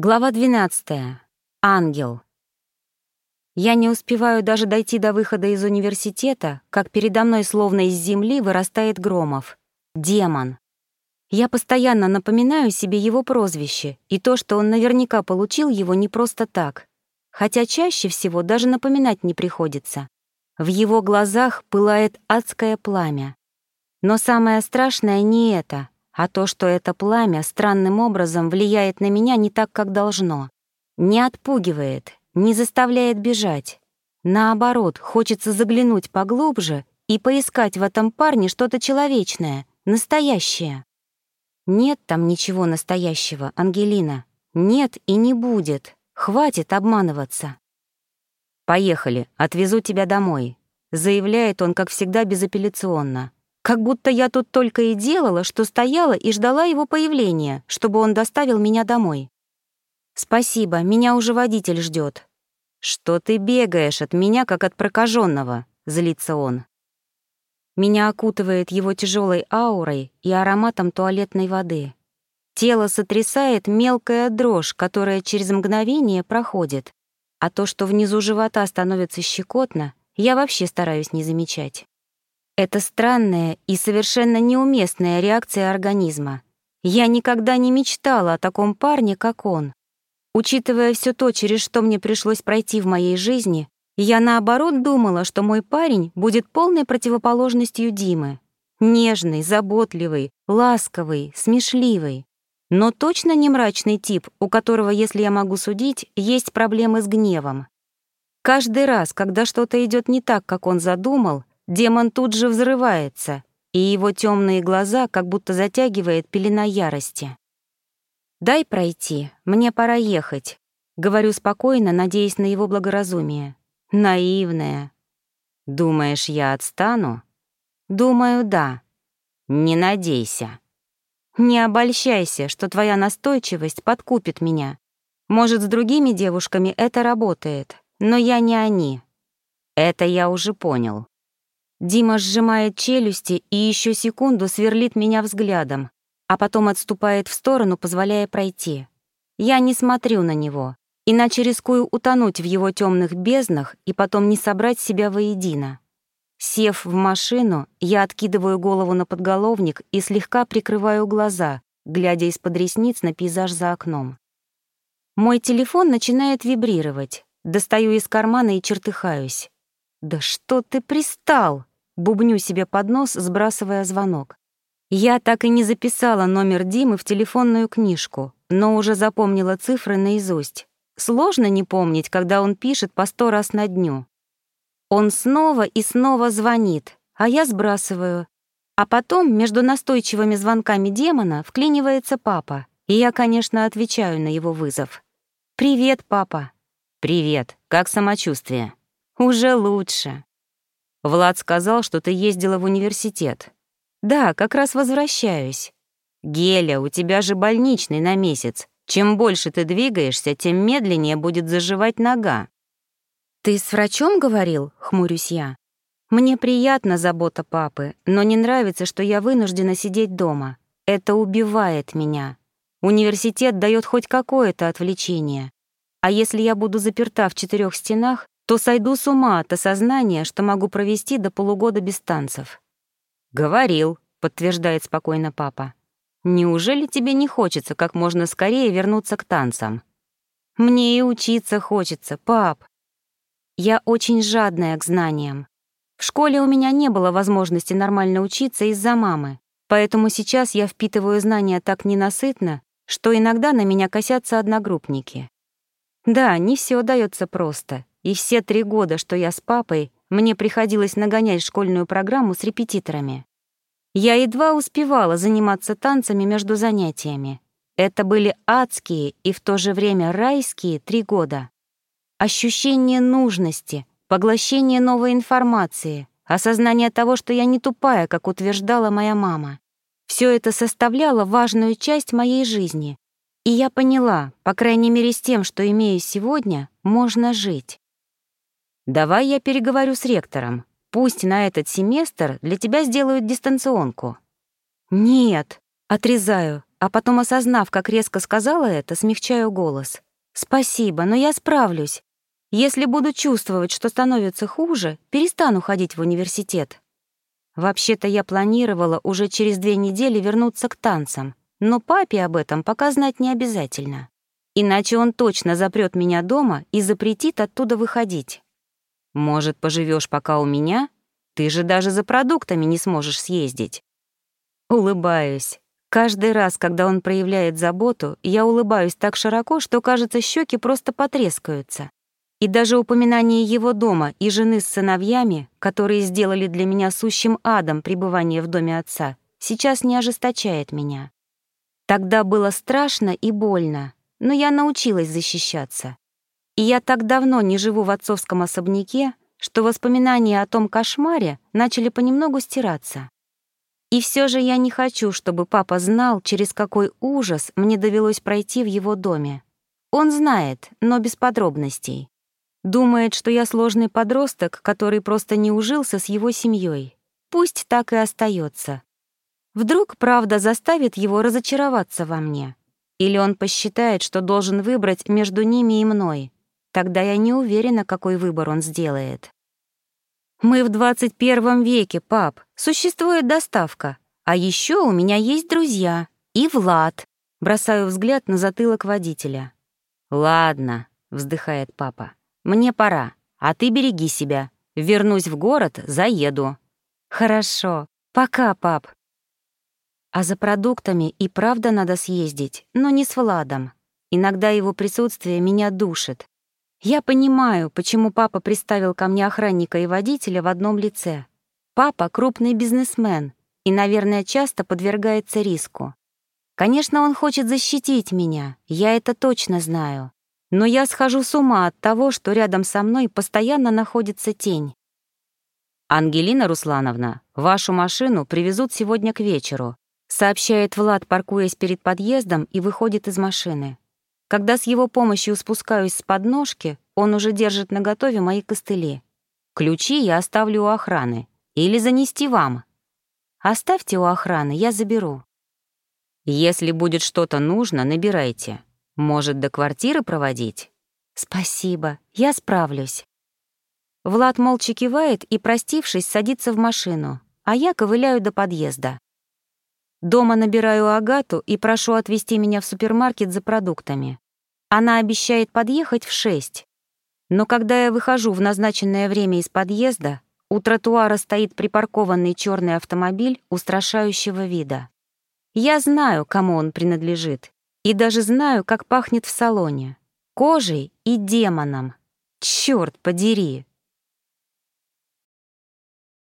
Глава 12. Ангел. Я не успеваю даже дойти до выхода из университета, как передо мной словно из земли вырастает Громов. Демон. Я постоянно напоминаю себе его прозвище и то, что он наверняка получил его не просто так. Хотя чаще всего даже напоминать не приходится. В его глазах пылает адское пламя. Но самое страшное не это, а то, что это пламя странным образом влияет на меня не так, как должно. Не отпугивает, не заставляет бежать. Наоборот, хочется заглянуть поглубже и поискать в этом парне что-то человечное, настоящее. Нет там ничего настоящего, Ангелина. Нет и не будет. Хватит обманываться. «Поехали, отвезу тебя домой», — заявляет он, как всегда, безапелляционно. Как будто я тут только и делала, что стояла и ждала его появления, чтобы он доставил меня домой. «Спасибо, меня уже водитель ждет. «Что ты бегаешь от меня, как от прокаженного? злится он. Меня окутывает его тяжелой аурой и ароматом туалетной воды. Тело сотрясает мелкая дрожь, которая через мгновение проходит, а то, что внизу живота становится щекотно, я вообще стараюсь не замечать. Это странная и совершенно неуместная реакция организма. Я никогда не мечтала о таком парне, как он. Учитывая все то, через что мне пришлось пройти в моей жизни, я наоборот думала, что мой парень будет полной противоположностью Димы. Нежный, заботливый, ласковый, смешливый. Но точно не мрачный тип, у которого, если я могу судить, есть проблемы с гневом. Каждый раз, когда что-то идет не так, как он задумал, Демон тут же взрывается, и его темные глаза как будто затягивает пелена ярости. «Дай пройти, мне пора ехать», — говорю спокойно, надеясь на его благоразумие. Наивная. «Думаешь, я отстану?» «Думаю, да». «Не надейся». «Не обольщайся, что твоя настойчивость подкупит меня. Может, с другими девушками это работает, но я не они». «Это я уже понял», Дима сжимает челюсти и еще секунду сверлит меня взглядом, а потом отступает в сторону, позволяя пройти. Я не смотрю на него, иначе рискую утонуть в его темных безднах и потом не собрать себя воедино. Сев в машину, я откидываю голову на подголовник и слегка прикрываю глаза, глядя из-под ресниц на пейзаж за окном. Мой телефон начинает вибрировать. Достаю из кармана и чертыхаюсь. «Да что ты пристал?» Бубню себе под нос, сбрасывая звонок. Я так и не записала номер Димы в телефонную книжку, но уже запомнила цифры наизусть. Сложно не помнить, когда он пишет по сто раз на дню. Он снова и снова звонит, а я сбрасываю. А потом между настойчивыми звонками демона вклинивается папа, и я, конечно, отвечаю на его вызов. «Привет, папа». «Привет. Как самочувствие?» «Уже лучше». Влад сказал, что ты ездила в университет. Да, как раз возвращаюсь. Геля, у тебя же больничный на месяц. Чем больше ты двигаешься, тем медленнее будет заживать нога. Ты с врачом говорил? Хмурюсь я. Мне приятна забота папы, но не нравится, что я вынуждена сидеть дома. Это убивает меня. Университет дает хоть какое-то отвлечение. А если я буду заперта в четырех стенах, то сойду с ума от осознания, что могу провести до полугода без танцев. «Говорил», — подтверждает спокойно папа. «Неужели тебе не хочется как можно скорее вернуться к танцам?» «Мне и учиться хочется, пап». Я очень жадная к знаниям. В школе у меня не было возможности нормально учиться из-за мамы, поэтому сейчас я впитываю знания так ненасытно, что иногда на меня косятся одногруппники. Да, не все дается просто, и все три года, что я с папой, мне приходилось нагонять школьную программу с репетиторами. Я едва успевала заниматься танцами между занятиями. Это были адские и в то же время райские три года. Ощущение нужности, поглощение новой информации, осознание того, что я не тупая, как утверждала моя мама. Все это составляло важную часть моей жизни. И я поняла, по крайней мере с тем, что имею сегодня, можно жить. Давай я переговорю с ректором. Пусть на этот семестр для тебя сделают дистанционку. Нет, отрезаю. а потом, осознав, как резко сказала это, смягчаю голос. «Спасибо, но я справлюсь. Если буду чувствовать, что становится хуже, перестану ходить в университет». Вообще-то я планировала уже через две недели вернуться к танцам, но папе об этом пока знать не обязательно. Иначе он точно запрет меня дома и запретит оттуда выходить. Может, поживешь пока у меня? Ты же даже за продуктами не сможешь съездить. Улыбаюсь. Каждый раз, когда он проявляет заботу, я улыбаюсь так широко, что, кажется, щеки просто потрескаются. И даже упоминание его дома и жены с сыновьями, которые сделали для меня сущим адом пребывание в доме отца, сейчас не ожесточает меня. Тогда было страшно и больно, но я научилась защищаться. И я так давно не живу в отцовском особняке, что воспоминания о том кошмаре начали понемногу стираться. И все же я не хочу, чтобы папа знал, через какой ужас мне довелось пройти в его доме. Он знает, но без подробностей. Думает, что я сложный подросток, который просто не ужился с его семьей. Пусть так и остается. Вдруг правда заставит его разочароваться во мне. Или он посчитает, что должен выбрать между ними и мной. Тогда я не уверена, какой выбор он сделает. Мы в 21 веке, пап. Существует доставка. А еще у меня есть друзья. И Влад. Бросаю взгляд на затылок водителя. «Ладно», — вздыхает папа. «Мне пора. А ты береги себя. Вернусь в город, заеду». «Хорошо. Пока, пап». А за продуктами и правда надо съездить, но не с Владом. Иногда его присутствие меня душит. Я понимаю, почему папа приставил ко мне охранника и водителя в одном лице. Папа — крупный бизнесмен и, наверное, часто подвергается риску. Конечно, он хочет защитить меня, я это точно знаю. Но я схожу с ума от того, что рядом со мной постоянно находится тень. «Ангелина Руслановна, вашу машину привезут сегодня к вечеру», сообщает Влад, паркуясь перед подъездом и выходит из машины. Когда с его помощью спускаюсь с подножки, он уже держит наготове мои костыли. Ключи я оставлю у охраны. Или занести вам. Оставьте у охраны, я заберу. Если будет что-то нужно, набирайте. Может, до квартиры проводить? Спасибо, я справлюсь. Влад молча кивает и, простившись, садится в машину, а я ковыляю до подъезда. Дома набираю Агату и прошу отвезти меня в супермаркет за продуктами. Она обещает подъехать в шесть. Но когда я выхожу в назначенное время из подъезда, у тротуара стоит припаркованный черный автомобиль устрашающего вида. Я знаю, кому он принадлежит, и даже знаю, как пахнет в салоне. Кожей и демоном. Черт подери!